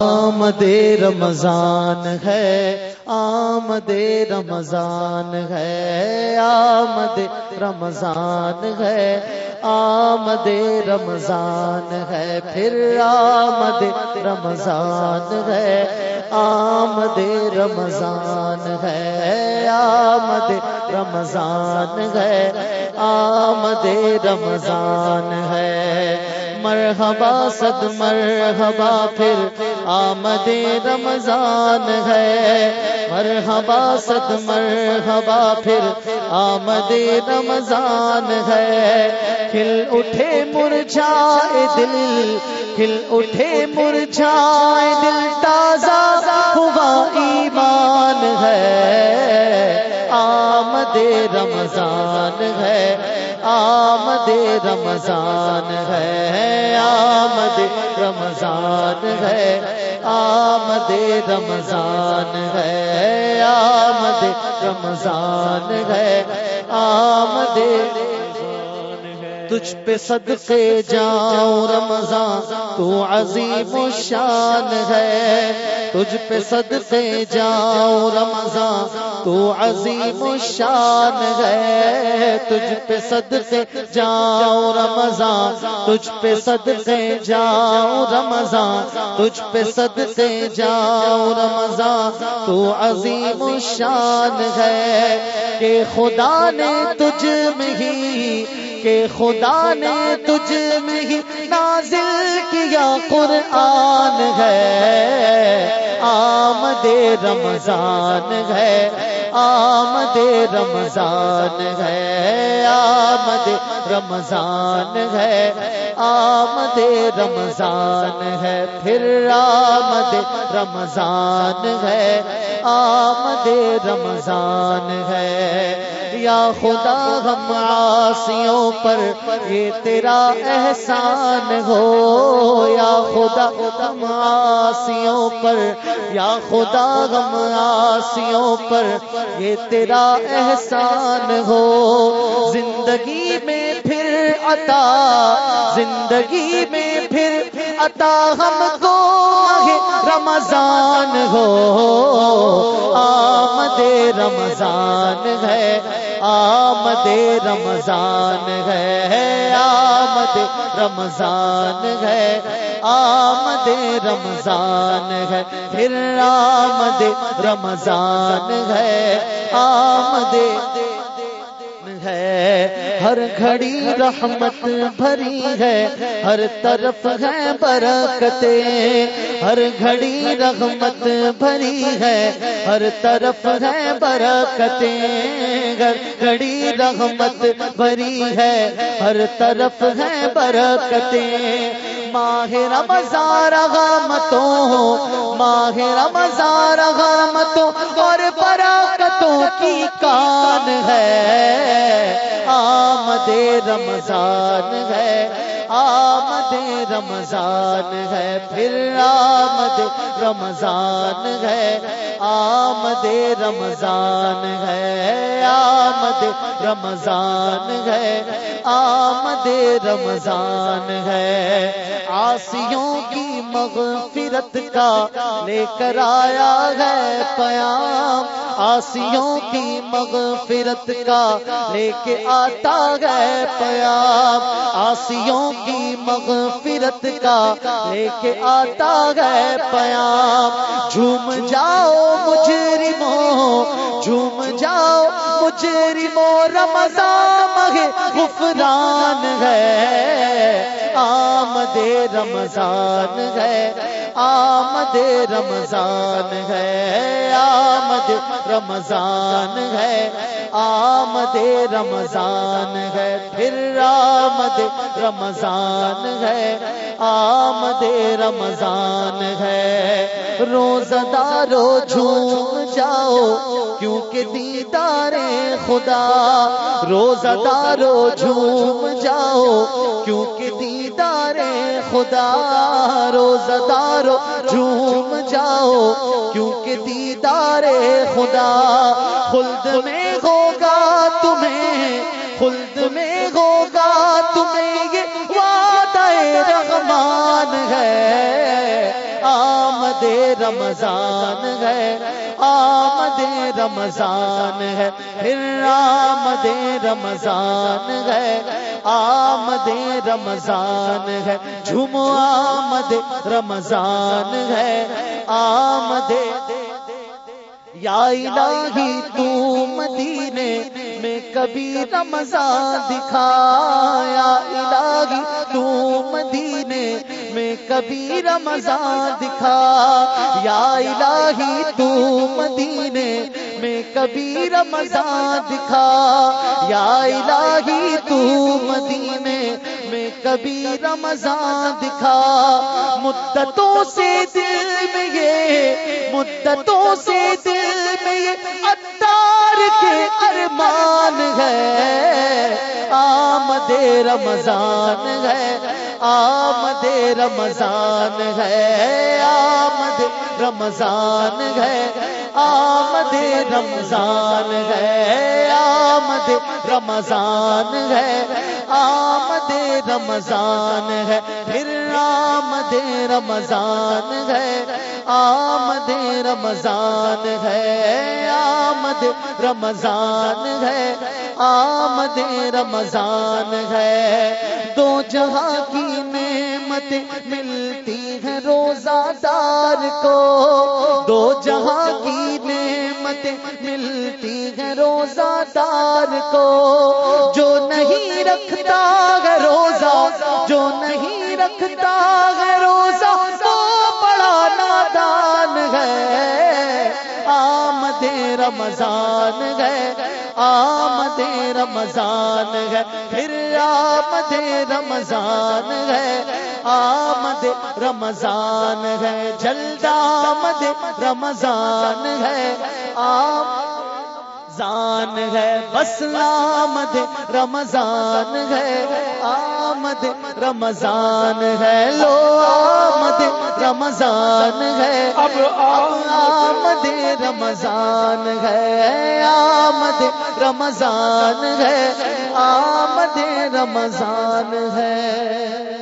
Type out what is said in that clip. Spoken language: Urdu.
آمد رمضان ہے، آمد رمضان ہے، آمد رمضان ہے، آمد رمضان ہے، پھر آمد رمضان ہے، آمد رمضان ہے، آمد رمضان ہے، آمد رمضان ہے۔ مرحبا صد مرحبا پھر آمد رمضان ہے۔ مرحبا صد مرحبا پھر آمد رمضان ہے۔ کھل اٹھے مرجھائے دل، کھل اٹھے مرجھائے دل، تازہ ہوا ایمان ہے۔ آمد رمضان ہے، آمد رمضان ہے۔ رمضان ہے آمد رمضان ہے آمد رمضان ہے آمد تجھ پہ صدقے جاؤں، رمضان، تو عظیم و شان ہے۔ تجھ پہ صدقے جاؤں، رمضان، تو عظیم و شان ہے۔ تجھ پہ صدقے جاؤں، رمضان، تجھ پہ صدقے جاؤں، رمضان، تجھ پہ صدقے جاؤں، رمضان، تو عظیم و شان ہے کہ خدا نے تجھ میں ہی کہ خدا نے تجھ میں ہی نازل کیا قرآن ہے۔ آمد رمضان ہے۔ آمد رمضان ہے۔ آمد رمضان ہے۔ آمد رمضان ہے۔ پھر آمد رمضان ہے۔ آمد رمضان ہے۔ یا خدا ہم آسیوں پر، یہ تیرا احسان ہو۔ یا خدا ہم آسیوں پر، یا خدا ہم آسیوں پر، یہ تیرا احسان ہو۔ زندگی میں پھر عطا، زندگی میں پھر عطا ہم کو رمضان ہو، آمد رمضان ہے، آمد رمضان ہے، آمد رمضان ہے، آمد رمضان ہے، پھر آمد رمضان ہے، آمد ہے، ہر گھڑی رحمت بھری ہے، ہر طرف ہے برکتیں، ہر گھڑی رحمت بھری ہے، ہر طرف ہے برکتیں، ہر گھڑی رحمت بھری ہے، ہر طرف ہے برکتیں۔ ماہ رمضان رحمتوں، ماہ رمضان رحمتوں اور برکتوں کی کان ہے آمد رمضان ہے۔ آمد رمضان ہے، پھر آمد رمضان ہے۔ آمد رمضان ہے، آمد رمضان ہے۔ آمد رمضان ہے۔ آسیوں کی مغفرت کا لے کر آیا ہے پیام۔ آسیوں کی مغفرت کا لے کے آتا ہے پیام۔ آسیوں کی مغفرت کا لے کے آتا ہے پیام جھوم جاؤ مجرموں، جھوم جاؤ مجرموں، رمضان مغفران ہے۔ آمد رمضان ہے، آمد رمضان ہے، آمد رمضان ہے، آمد رمضان ہے، پھر آمد رمضان ہے، آمد رمضان ہے۔ روز دارو جھوم جاؤ، کیونکہ دیدار خدا روز دارو جھوم جاؤ، کیونکہ خدا روز دارو جھوم جاؤ کیونکہ دیدار خدا خلد میں ہوگا تمہیں خلد آمد رمضان ہے، آمد رمضان ہے، پھر آمد رمضان ہے، آمد رمضان ہے، جھوم آمد رمضان ہے، آمد یا الہی تو مدینے میں کبھی رمضان دکھایا الہی تو مدینے میں کبھی رمضان دکھا، یا الہی تو مدینے میں کبھی رمضان دکھا، یا الہی تو مدینے میں کبھی رمضان دکھا۔ مدتوں سے دل میں یہ، مدتوں سے دل میں یہ اتار کے ارمان ہے۔ آمد رمضان ہے۔ آمد رمضان ہے، آمد رمضان ہے، آمد رمضان ہے، آمد رمضان ہے، آمد رمضان ہے، پھر آمد رمضان ہے، آمد رمضان ہے۔ آمد رمضان ہے، آمد رمضان ہے۔ دو جہاں کی نعمت ملتی ہے روزہ دار کو۔ دو جہاں کی نعمت ملتی ہے روزہ دار کو۔ جو نہیں رکھتا ہے روزہ، جو نہیں رکھتا ہے روزہ رمضان ہے، آمد رمضان ہے، پھر آمد رمضان ہے، آمد رمضان ہے، جلد آمد رمضان ہے آمد رمضان ہے، بس آمد رمضان ہے، آمد رمضان ہے، لو آمد رمضان ہے۔ اب آمد رمضان ہے۔ آمد رمضان ہے۔ آمد رمضان ہے۔